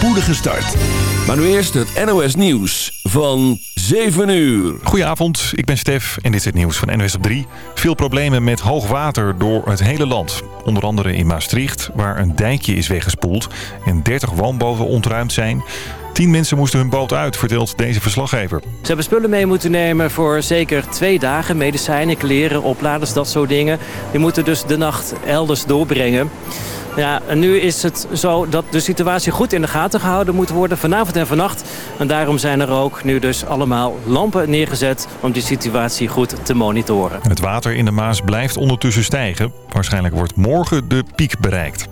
spoedige start. Maar nu eerst het NOS Nieuws van 7 uur. Goedenavond, ik ben Stef en dit is het nieuws van NOS op 3. Veel problemen met hoog water door het hele land. Onder andere in Maastricht, waar een dijkje is weggespoeld en 30 woonboten ontruimd zijn. Tien mensen moesten hun boot uit, vertelt deze verslaggever. Ze hebben spullen mee moeten nemen voor zeker twee dagen. Medicijnen, kleren, opladers, dat soort dingen. Die moeten dus de nacht elders doorbrengen. Ja, en nu is het zo dat de situatie goed in de gaten gehouden moet worden vanavond en vannacht. En daarom zijn er ook nu dus allemaal lampen neergezet om die situatie goed te monitoren. Het water in de Maas blijft ondertussen stijgen. Waarschijnlijk wordt morgen de piek bereikt.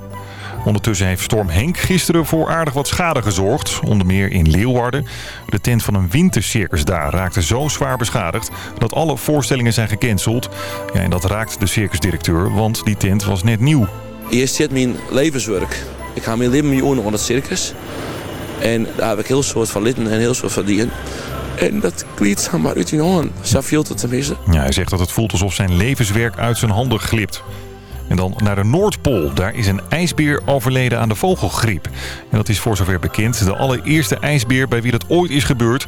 Ondertussen heeft storm Henk gisteren voor aardig wat schade gezorgd. Onder meer in Leeuwarden. De tent van een wintercircus daar raakte zo zwaar beschadigd... dat alle voorstellingen zijn gecanceld. Ja, en dat raakt de circusdirecteur, want die tent was net nieuw. Eerst zit mijn levenswerk. Ik ga mijn leven mee onder het circus. En daar heb ik heel soort van litten en heel soort van dieren. En dat kliet zomaar uit je hand. Zo viel het tenminste. Ja, hij zegt dat het voelt alsof zijn levenswerk uit zijn handen glipt. En dan naar de Noordpool. Daar is een ijsbeer overleden aan de vogelgriep. En dat is voor zover bekend de allereerste ijsbeer bij wie dat ooit is gebeurd.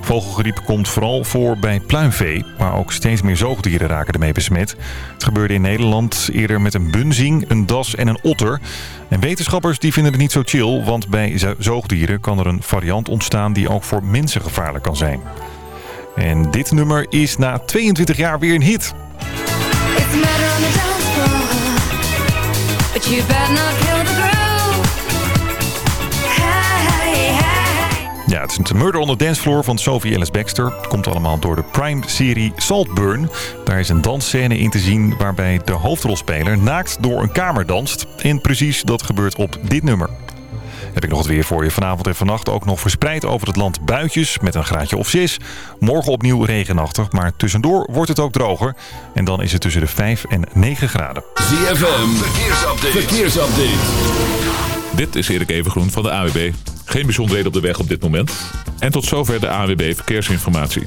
Vogelgriep komt vooral voor bij pluimvee. Maar ook steeds meer zoogdieren raken ermee besmet. Het gebeurde in Nederland eerder met een bunzing, een das en een otter. En wetenschappers die vinden het niet zo chill. Want bij zoogdieren kan er een variant ontstaan die ook voor mensen gevaarlijk kan zijn. En dit nummer is na 22 jaar weer een hit. But you better not kill the groove. Ja, het is een Murder on the Dance Floor van Sophie Ellis Baxter. Het komt allemaal door de Prime-serie Saltburn. Daar is een dansscène in te zien waarbij de hoofdrolspeler naakt door een kamer danst. En precies dat gebeurt op dit nummer. Heb ik nog wat weer voor je. Vanavond en vannacht ook nog verspreid over het land buitjes met een graadje of 6. Morgen opnieuw regenachtig, maar tussendoor wordt het ook droger. En dan is het tussen de 5 en 9 graden. ZFM, verkeersupdate. verkeersupdate. Dit is Erik Evengroen van de AWB. Geen bijzonderheden op de weg op dit moment. En tot zover de AWB Verkeersinformatie.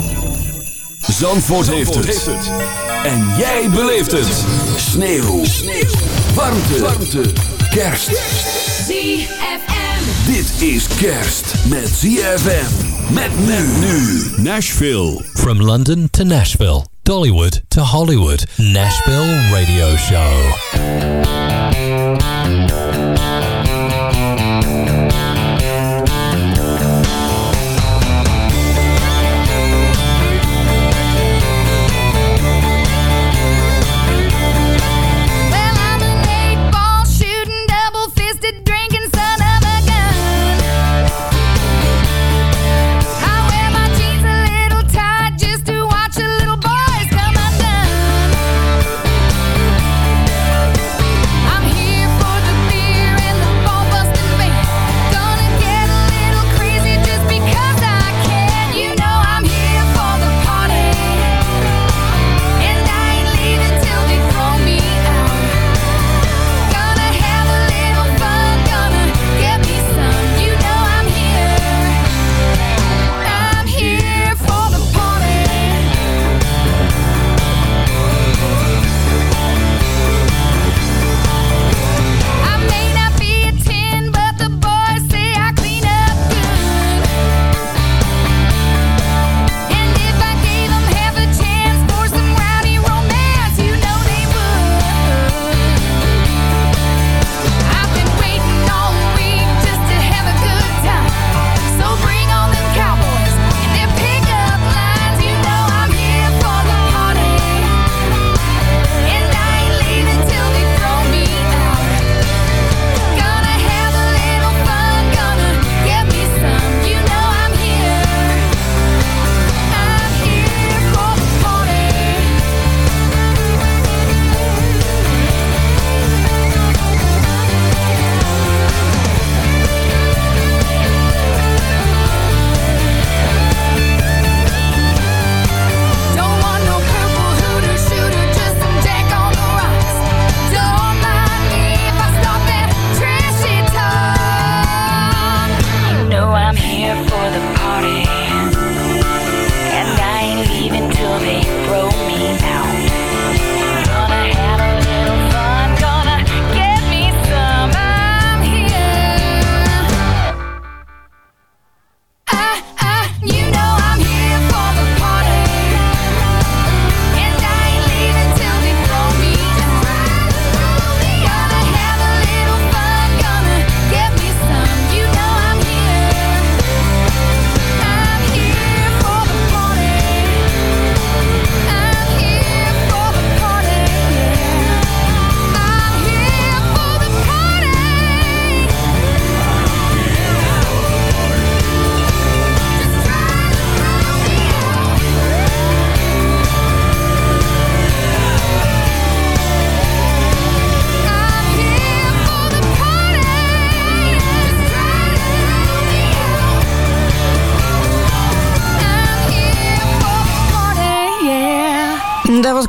Zandvoort, heeft, het. En jij beleeft het. Sneeuw. Sneeuw. Warmte. Warmte. Kerst. ZFM. Dit is kerst met ZFM. Met men nu. Nashville. From London to Nashville, Dollywood to Hollywood, Nashville Radio Show.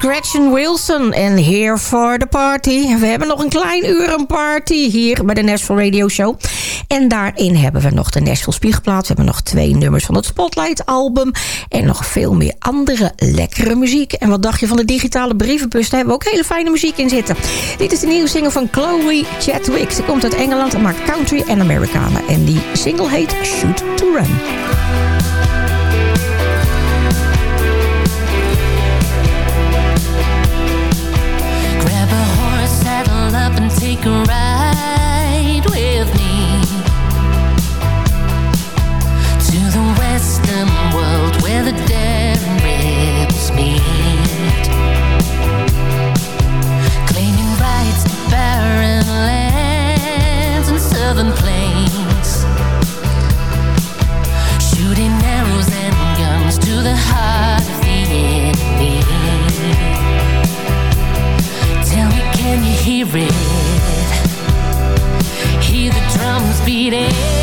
Gretchen Wilson en Here for the Party. We hebben nog een klein uur een party hier bij de Nashville Radio Show. En daarin hebben we nog de Nashville Spiegelplaat. We hebben nog twee nummers van het Spotlight album. En nog veel meer andere lekkere muziek. En wat dacht je van de digitale brievenbus? Daar hebben we ook hele fijne muziek in zitten. Dit is de nieuwe single van Chloe Chadwick. Ze komt uit Engeland en maakt country en Americana. En die single heet Shoot to Run. Drums beating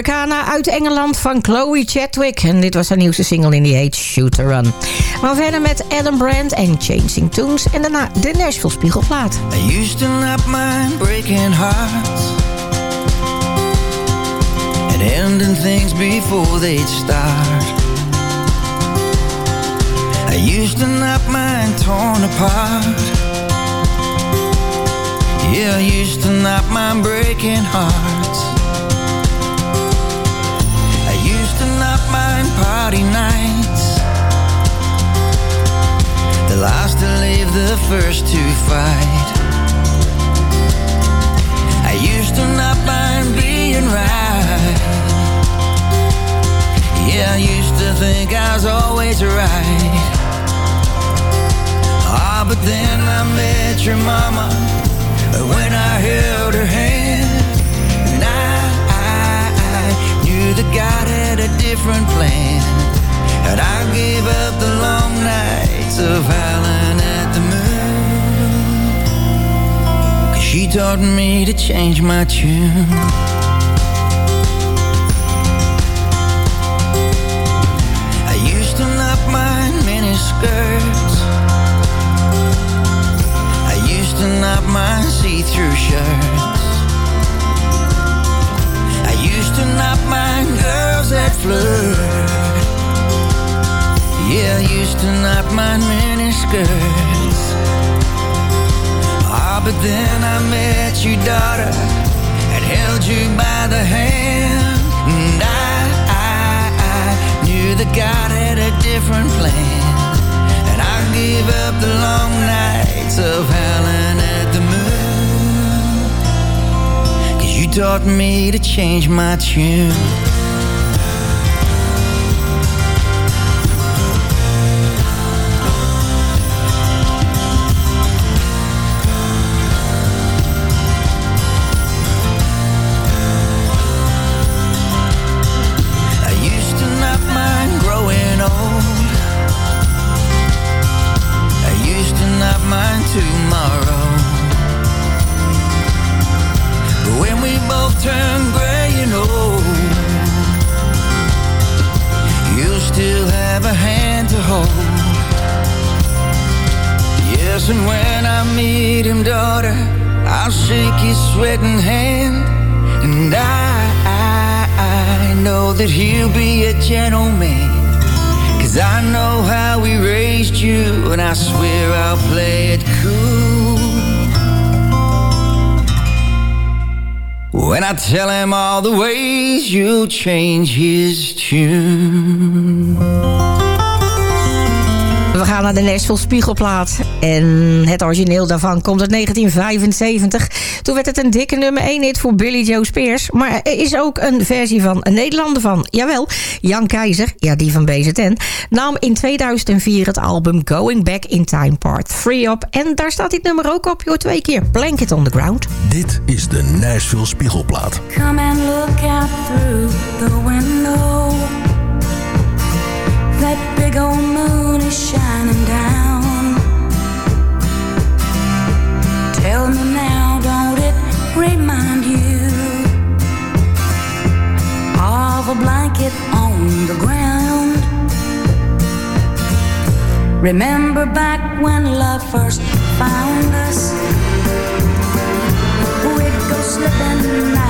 Americana uit Engeland van Chloe Chadwick. En dit was haar nieuwste single in die heet Shoot to Run. Maar verder met Adam Brand en Changing Tunes. En daarna de Nashville Spiegelplaat. I used to not mind breaking hearts And ending things before they'd start I used to not mind torn apart Yeah, I used to not mind breaking hearts not party nights. The last to leave, the first to fight. I used to not mind being right. Yeah, I used to think I was always right. Ah, but then I met your mama. When I held her hand knew that God had a different plan And I gave up the long nights of howling at the moon Cause she taught me to change my tune. I used to knock my mini skirts. I used to knock my see-through shirts. Used to knock my girls that flirt. Yeah, I used to knock my mini skirts. Ah, but then I met your daughter and held you by the hand. And I, I, I knew that God had a different plan. And I gave up the long nights of howling at the moon. Taught me to change my tune. His sweating hand. And I, I, I know that he'll be a gentleman. Cause I know how we raised you, and I swear I'll play it cool. When I tell him all the ways you'll change his tune. Gaan naar de Nashville Spiegelplaat. En het origineel daarvan komt uit 1975. Toen werd het een dikke nummer 1 hit voor Billy Joe Spears. Maar er is ook een versie van een Nederlander van. Jawel, Jan Keizer, ja die van BZN... nam in 2004 het album Going Back in Time Part 3 op. En daar staat dit nummer ook op, joh, twee keer. Blanket on the Ground. Dit is de Nashville Spiegelplaat. Come and look out through the window. That big old moon is shining a blanket on the ground? Remember back when love first found us? We'd go slipping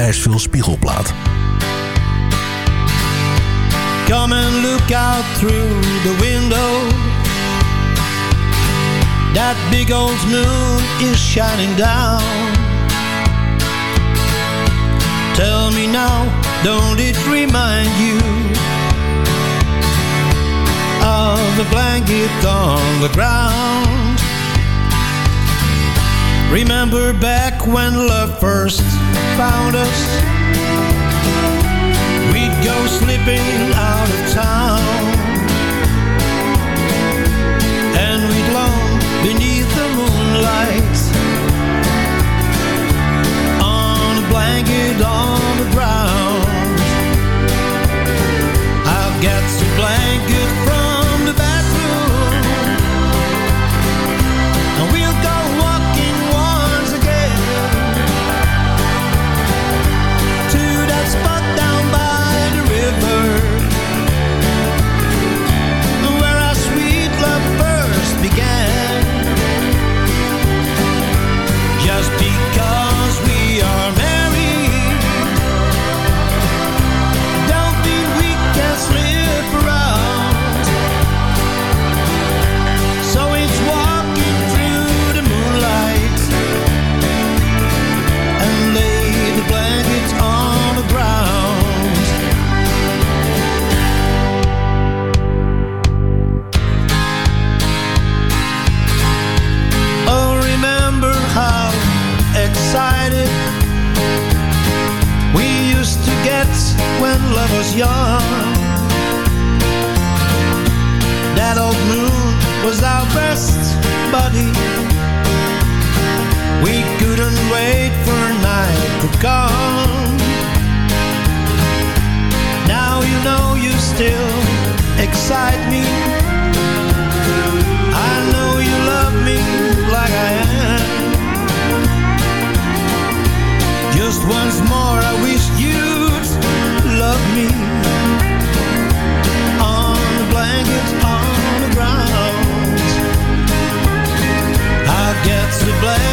Nashville Spiegelplaat. Come and look out through the window. That big old moon is shining down. Tell me now, don't it remind you of the blanket on the ground? Remember back when love first found us? We'd go slipping out of town. And we'd long beneath the moonlight. On a blanket on the ground. I'll get some blanket from when love was young. That old moon was our best buddy. We couldn't wait for night to come. Now you know you still excite me. I know you love me like I am. Just once more, get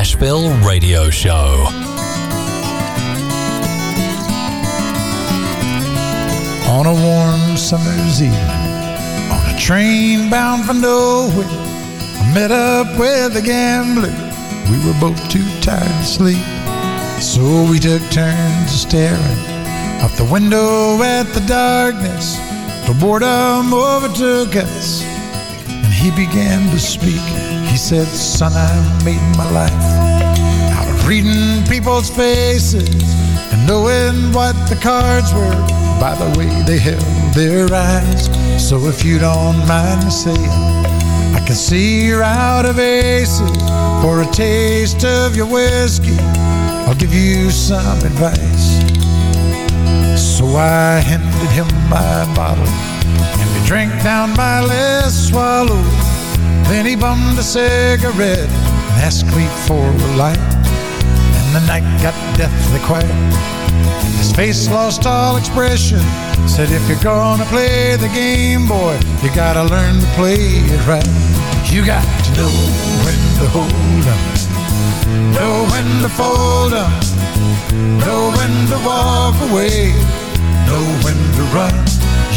Nashville Radio Show. On a warm summer's evening, on a train bound for nowhere, I met up with a gambler. We were both too tired to sleep, so we took turns staring out the window at the darkness. The boredom overtook us, and he began to speak. He said, Son, I made my life out of reading people's faces and knowing what the cards were by the way they held their eyes. So if you don't mind me saying, I can see you're out of aces. For a taste of your whiskey, I'll give you some advice. So I handed him my bottle, and we drank down my last swallow. Then he bummed a cigarette and asked me for a light. And the night got deathly quiet. His face lost all expression. Said, if you're gonna play the game, boy, you gotta learn to play it right. You got to know when to hold 'em, know when to fold 'em, know when to walk away, know when to run.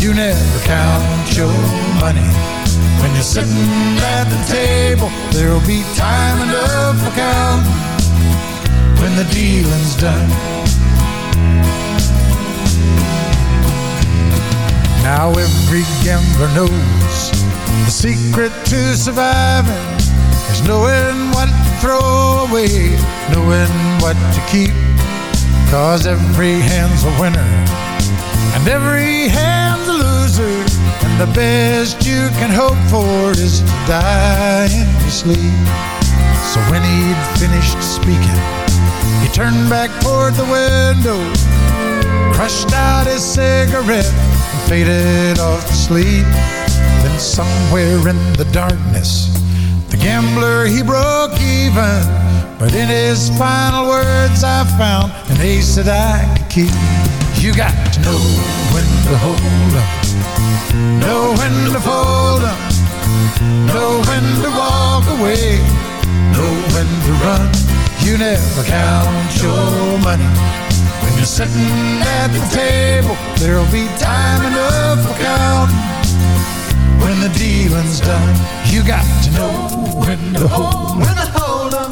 You never count your money When you're sitting at the table, there'll be time enough for counting when the dealing's done. Now every gambler knows the secret to surviving is knowing what to throw away, knowing what to keep. Cause every hand's a winner and every hand's a loser. And the best you can hope for is to die in your sleep. So when he'd finished speaking, he turned back toward the window, crushed out his cigarette, and faded off to sleep. Then somewhere in the darkness, the gambler he broke even. But in his final words, I found an ace that I could keep. You got to know when to hold up, know when to fold up, know when to walk away, know when to run. You never count your money. When you're sitting at the table, there'll be time enough for counting. When the dealing's done, you got to know when to hold when to hold 'em,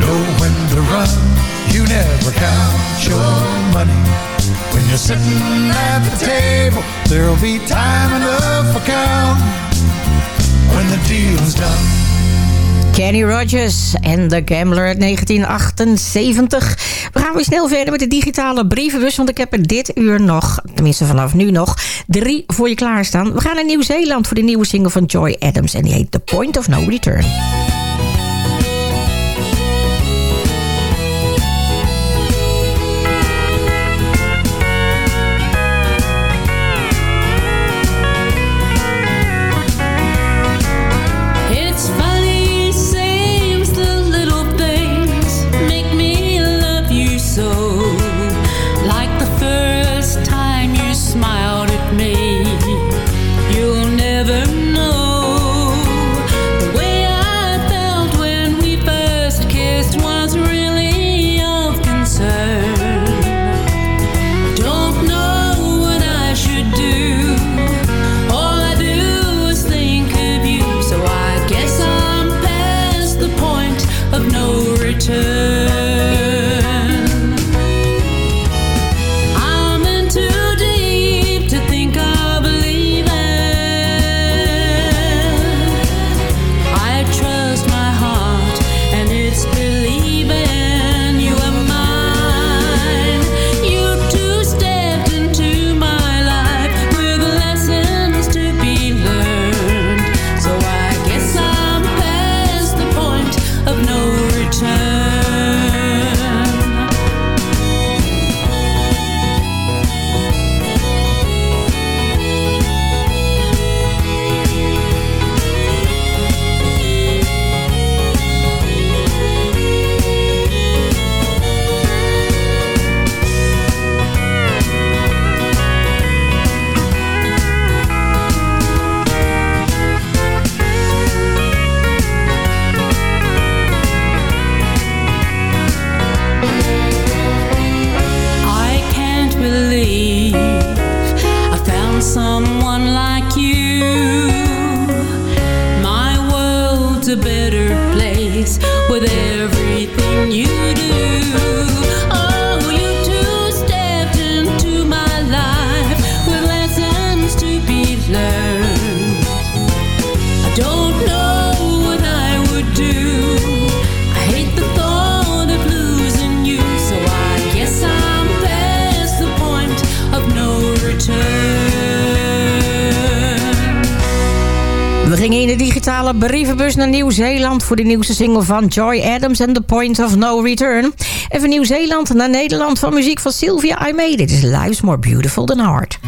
know when. You never count your money. When you're sitting at the table, there'll be time enough for counting. When the deal's done. Kenny Rogers en The Gambler uit 1978. We gaan weer snel verder met de digitale brievenbus... want ik heb er dit uur nog, tenminste vanaf nu nog... drie voor je klaarstaan. We gaan naar Nieuw-Zeeland voor de nieuwe single van Joy Adams... en die heet The Point of No Return. Digitale brievenbus naar Nieuw-Zeeland... voor de nieuwste single van Joy Adams en The Point of No Return. En van Nieuw-Zeeland naar Nederland van muziek van Sylvia I Made It. is Life's More Beautiful Than Hard.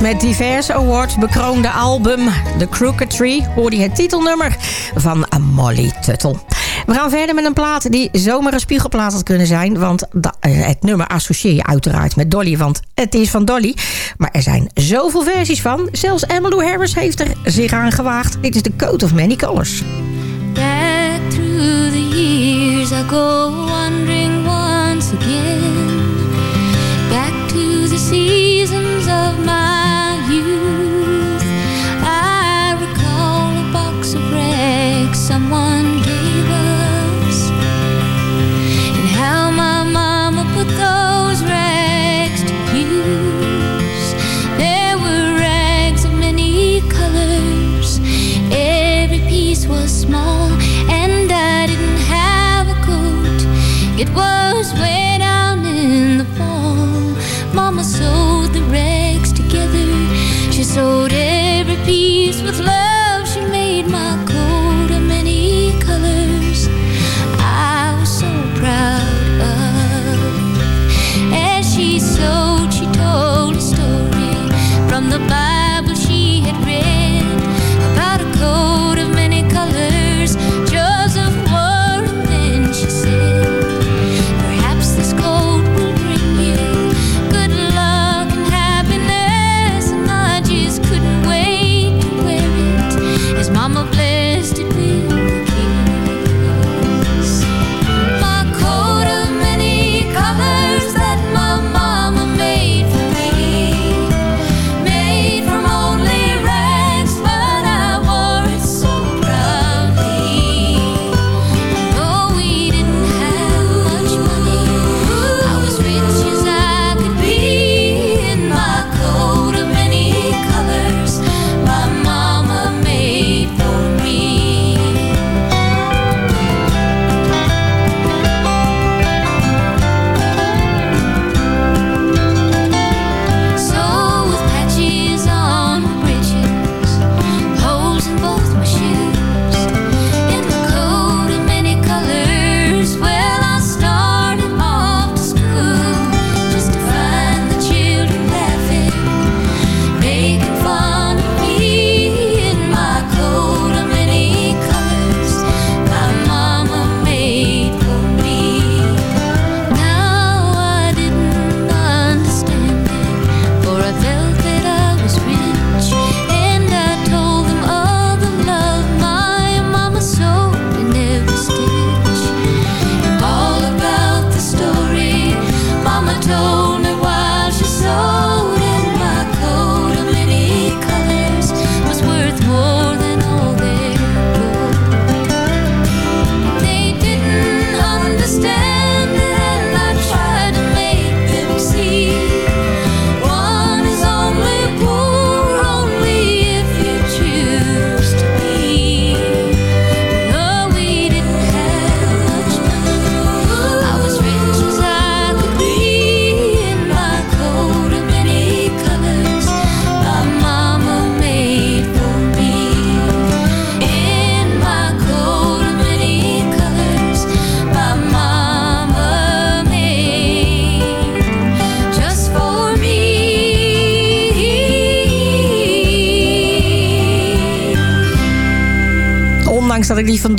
met diverse awards bekroonde album The Crooked Tree hoorde je het titelnummer van Molly Tuttle. We gaan verder met een plaat die zomaar een spiegelplaat had kunnen zijn. Want eh, het nummer associeer je uiteraard met Dolly. Want het is van Dolly. Maar er zijn zoveel versies van. Zelfs Emmylou Harris heeft er zich aan gewaagd. Dit is de Coat of Many Colors. Back through the years I go wandering once again. Back to the seasons of my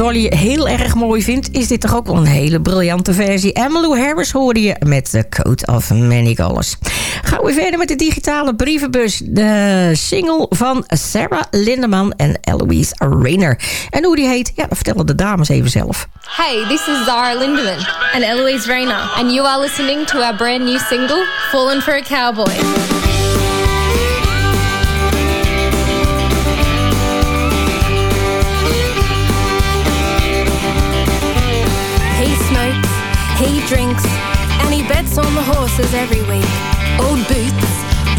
Dolly heel erg mooi vindt, is dit toch ook wel een hele briljante versie. Emmylou Harris hoorde je met The Coat of Many Colors. Gaan we verder met de digitale brievenbus. De single van Sarah Lindeman en Eloise Rainer. En hoe die heet, ja, vertellen de dames even zelf. Hey, this is Zara Lindeman and Eloise Rayner, And you are listening to our brand new single, Fallen for a Cowboy. on the horses every week. Old boots,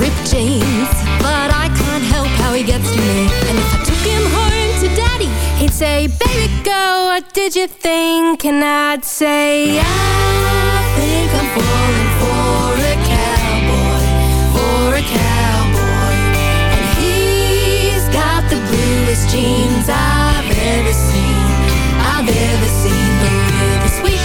ripped jeans, but I can't help how he gets to me. And if I took him home to daddy, he'd say, baby girl, what did you think? And I'd say, I think I'm falling for a cowboy, for a cowboy. And he's got the bluest jeans I've ever seen, I've ever seen. But with a sweet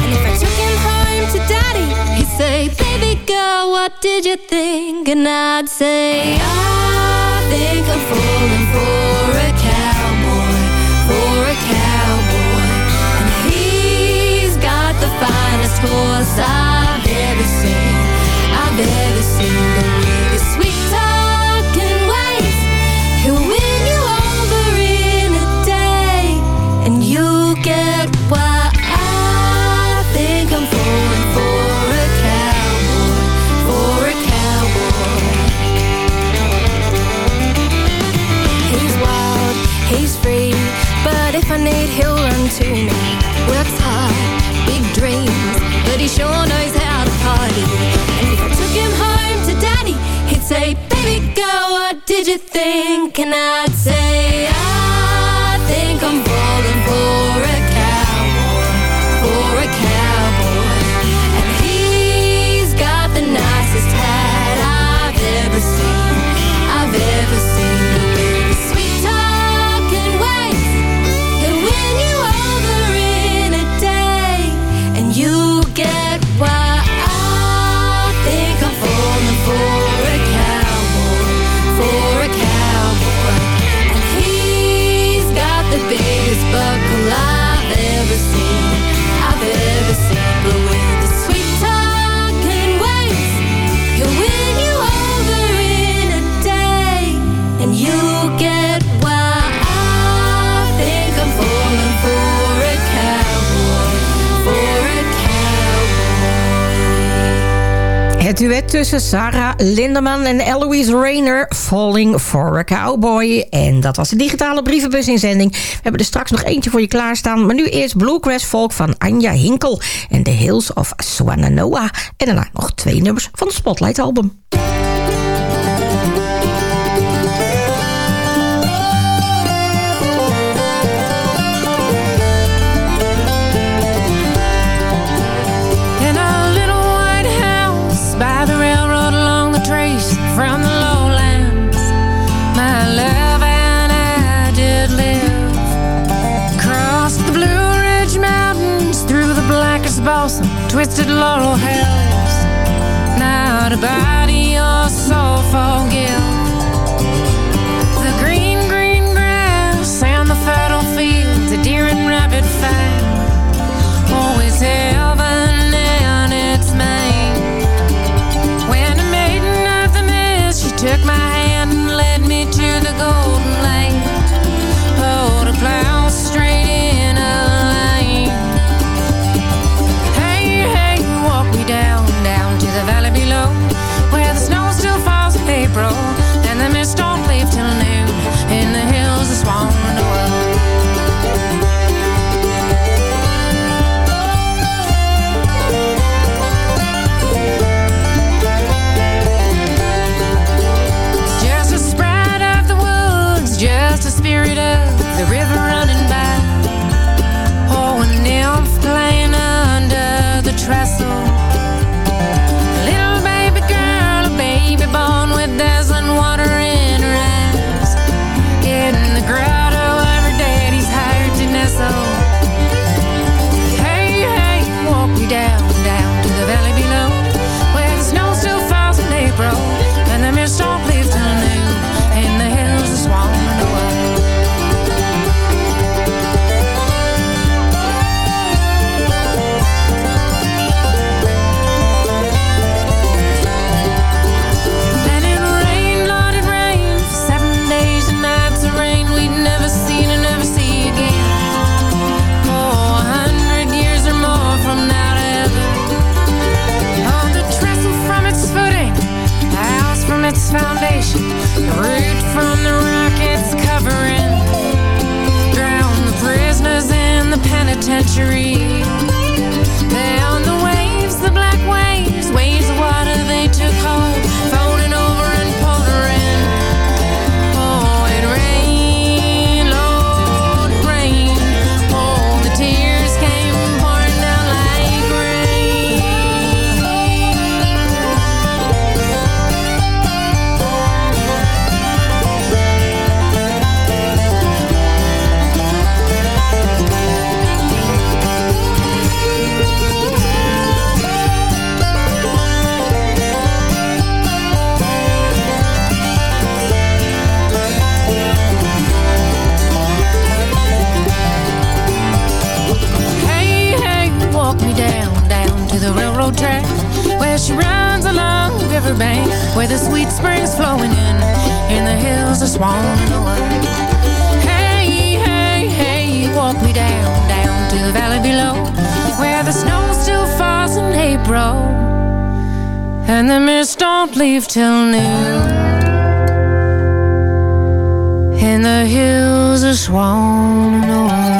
what did you think? And I'd say, I think I'm falling for a cowboy, for a cowboy. And he's got the finest horse I need, he'll run to me. Works hard, big dreams, but he sure knows how to party. And if I took him home to daddy, he'd say, baby girl, what did you think? And I'd say, I think I'm falling for it. duet tussen Sarah Linderman en Eloise Rayner... Falling for a Cowboy. En dat was de digitale brievenbusinzending. We hebben er straks nog eentje voor je klaarstaan. Maar nu eerst Bluegrass Folk van Anja Hinkel... en The Hills of Swannanoa. En daarna nog twee nummers van het Spotlight album. twisted laurel hells. Now to buy. penitentiary riverbank where the sweet spring's flowing in, in the hills of Swannanoa. Hey, hey, hey, walk me down, down to the valley below where the snow still falls in April, and the mist don't leave till noon. In the hills of Swannanoa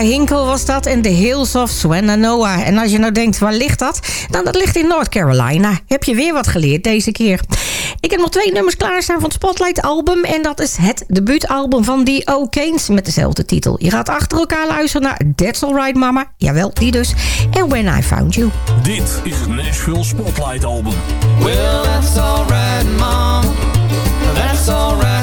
Hinkel was dat en The Hills of Swannanoa. En als je nou denkt, waar ligt dat? Dan dat ligt in North Carolina. Heb je weer wat geleerd deze keer. Ik heb nog twee nummers klaarstaan van het Spotlight album. En dat is het debuutalbum van The O'Kanes met dezelfde titel. Je gaat achter elkaar luisteren naar That's Alright Mama. Jawel, die dus. En When I Found You. Dit is het Nashville Spotlight album. Well, that's alright mama. That's alright.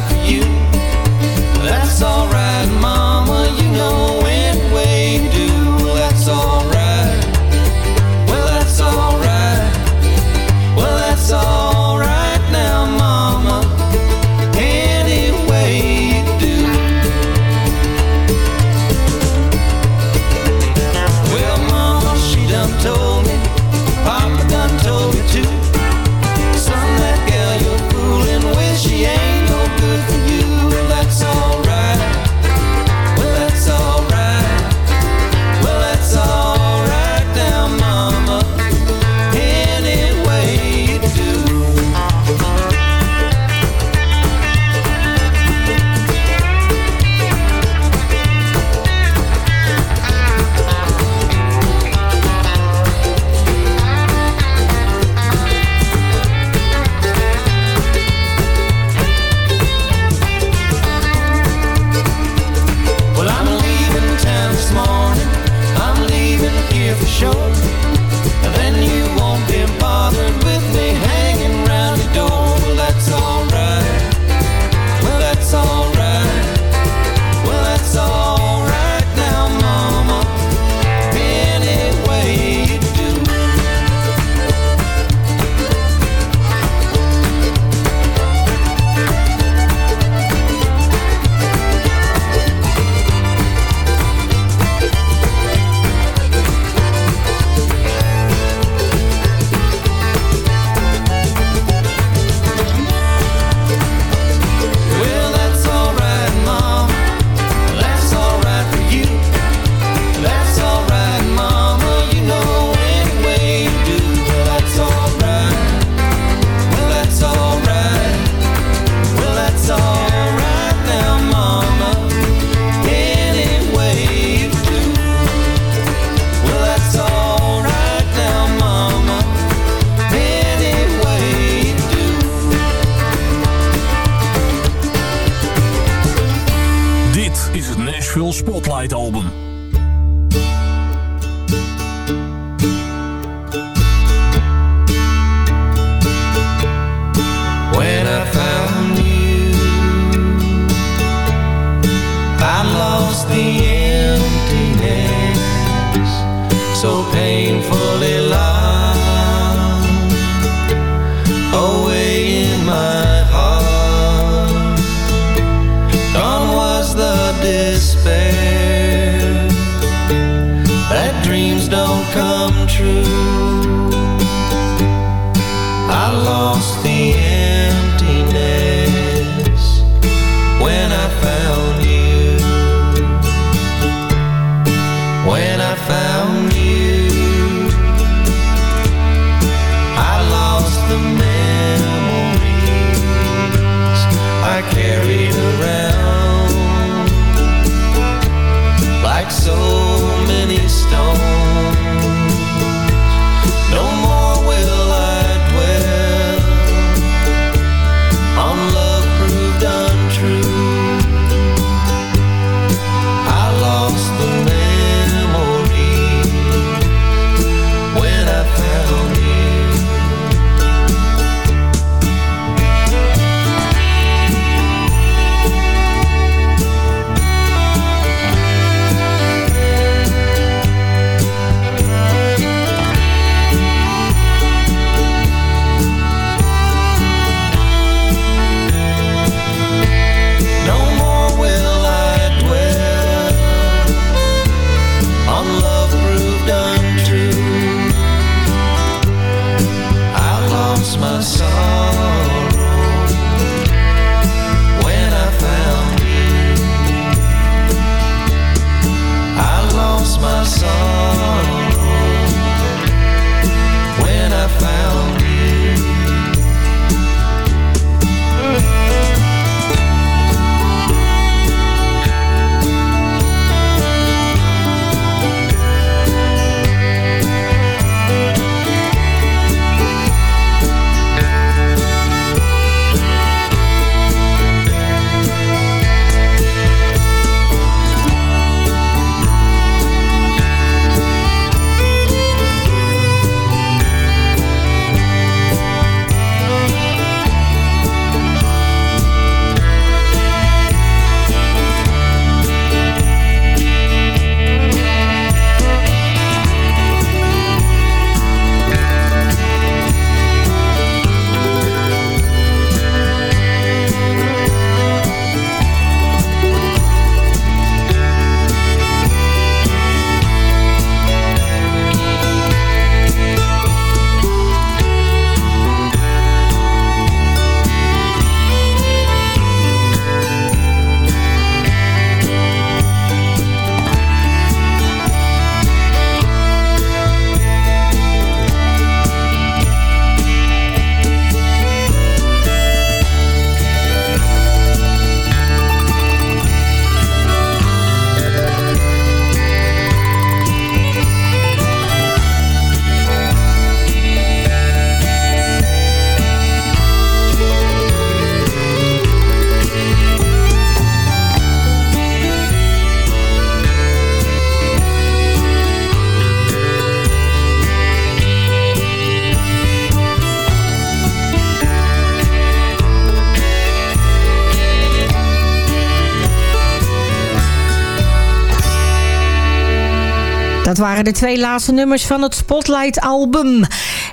Dat waren de twee laatste nummers van het Spotlight-album.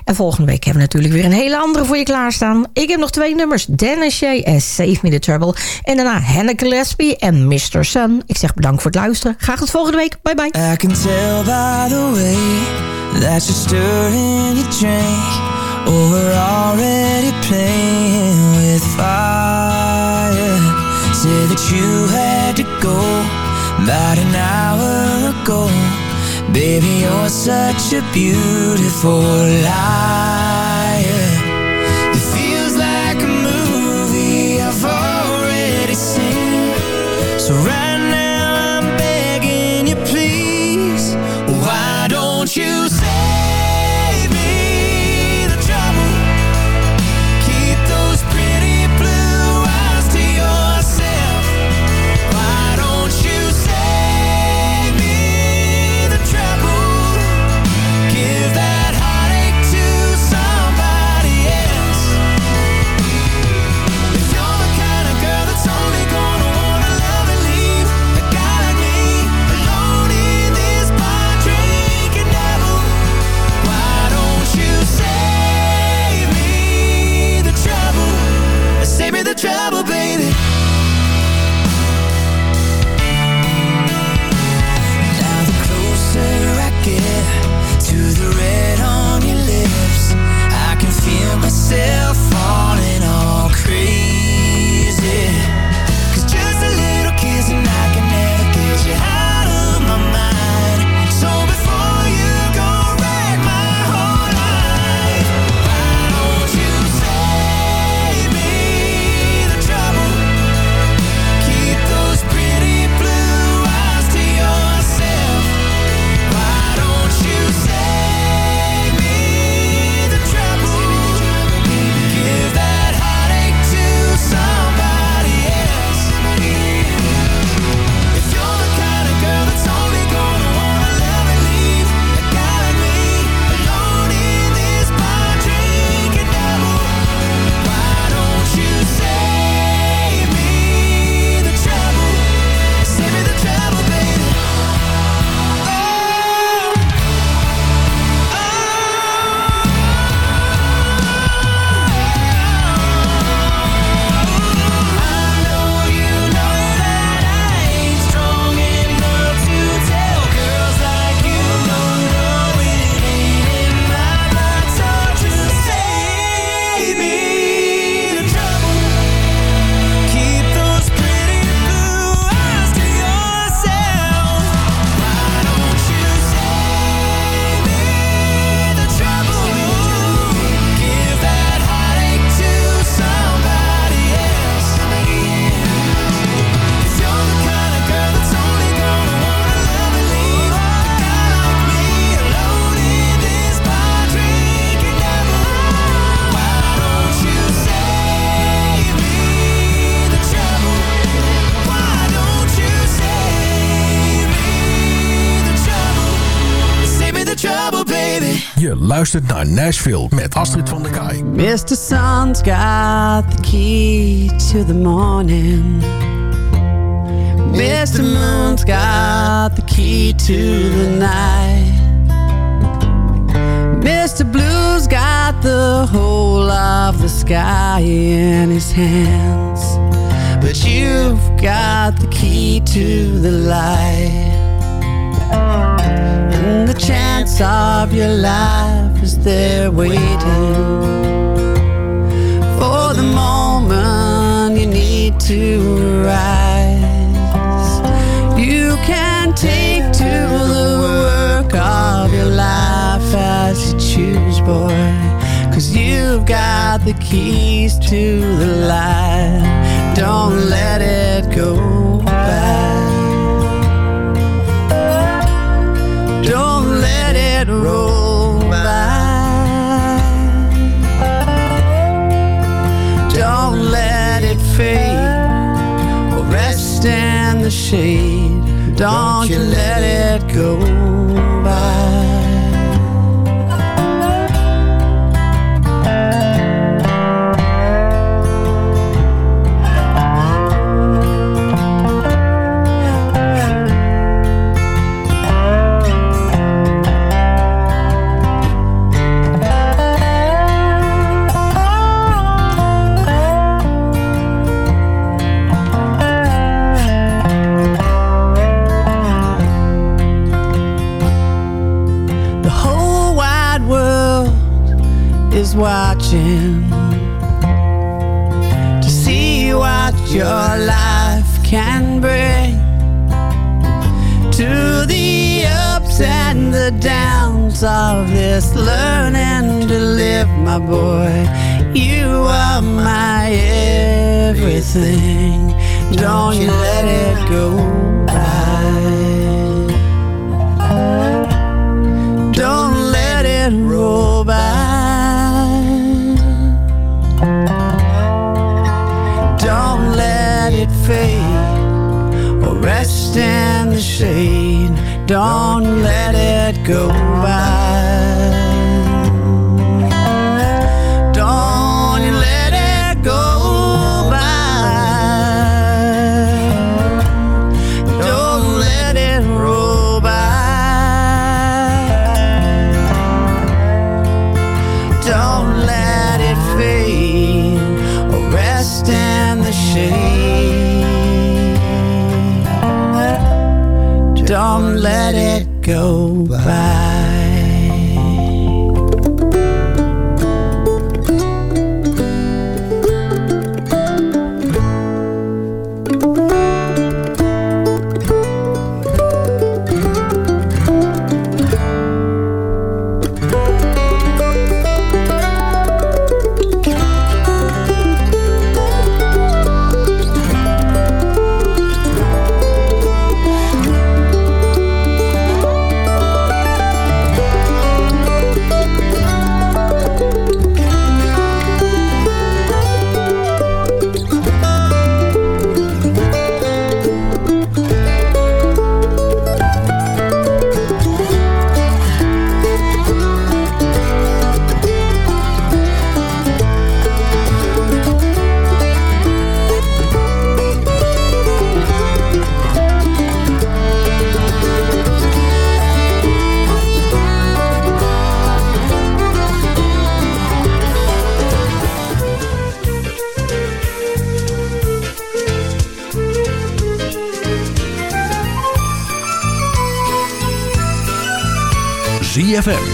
En volgende week hebben we natuurlijk weer een hele andere voor je klaarstaan. Ik heb nog twee nummers. Dennis en Save Me The Trouble. En daarna Hanneke Gillespie en Mr. Sun. Ik zeg bedankt voor het luisteren. Graag tot volgende week. Bye bye. I can tell by the way that you're stirring your drink. Baby, you're such a beautiful liar. Luistert naar Nashville met Astrid van der Kaai. Mr. Sun's got the key to the morning. Mr. Moon's got the key to the night. Mr. Blue's got the whole of the sky in his hands. But you've got the key to the light. And the chance of your life there waiting for the moment you need to rise. You can take to the work of your life as you choose, boy. Cause you've got the keys to the light. Don't let it go shade. Don't you let it go of this learning to live, my boy. You are my everything. Don't you let it go by. Don't let it roll by. Don't let it fade or rest in the shade. Don't let it go by. Go